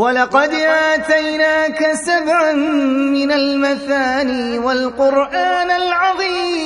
ولقد آتيناك سبعا من المثاني والقرآن العظيم.